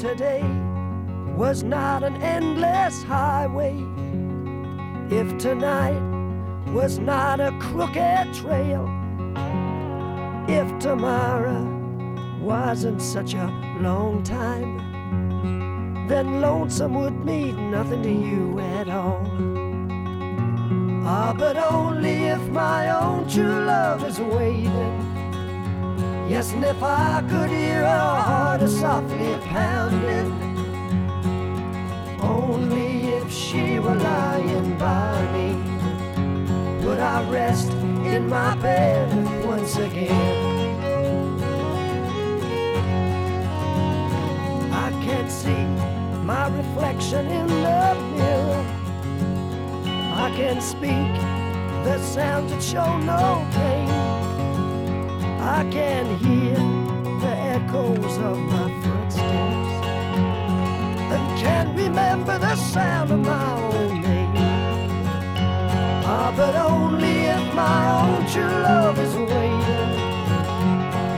yesterday was not an endless highway, if tonight was not a crooked trail, if tomorrow wasn't such a long time, then lonesome would mean nothing to you at all. Ah, but only if my own true love is waiting. Yes, and if I could hear her heart softly pounding, only if she were lying by me, would I rest in my bed once again. I can't see my reflection in the mirror. I can speak the sounds that show no pain. I can hear the echoes of my footsteps and can remember the sound of my own name. Ah, but only if my own true love is waiting.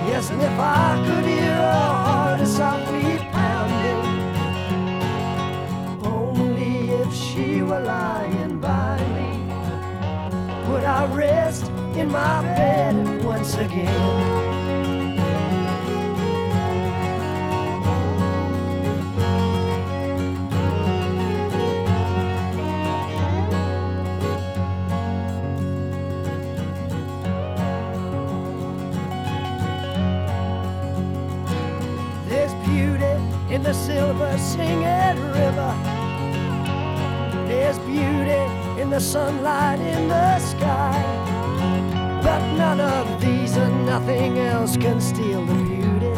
Yes, and if I could hear her heart softly pounding, only if she were lying by me, would I rest in my bed once again. There's beauty in the silver singing river. There's beauty in the sunlight in the sky. But none of these and nothing else can steal the beauty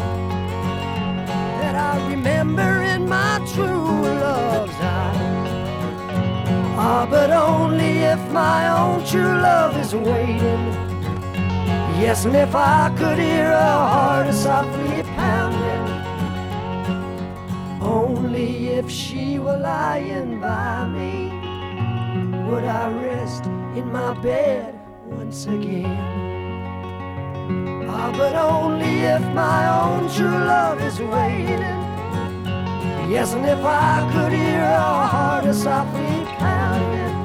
that I remember in my true love's eyes. Ah, but only if my own true love is waiting. Yes, and if I could hear her heart softly pounding, only if she were lying by me, would I rest in my bed once again. Ah, but only if my own true love is waiting. Yes, and if I could hear her heart softly pounding,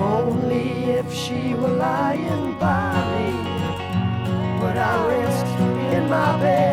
only if she were lying by me, would I rest in my bed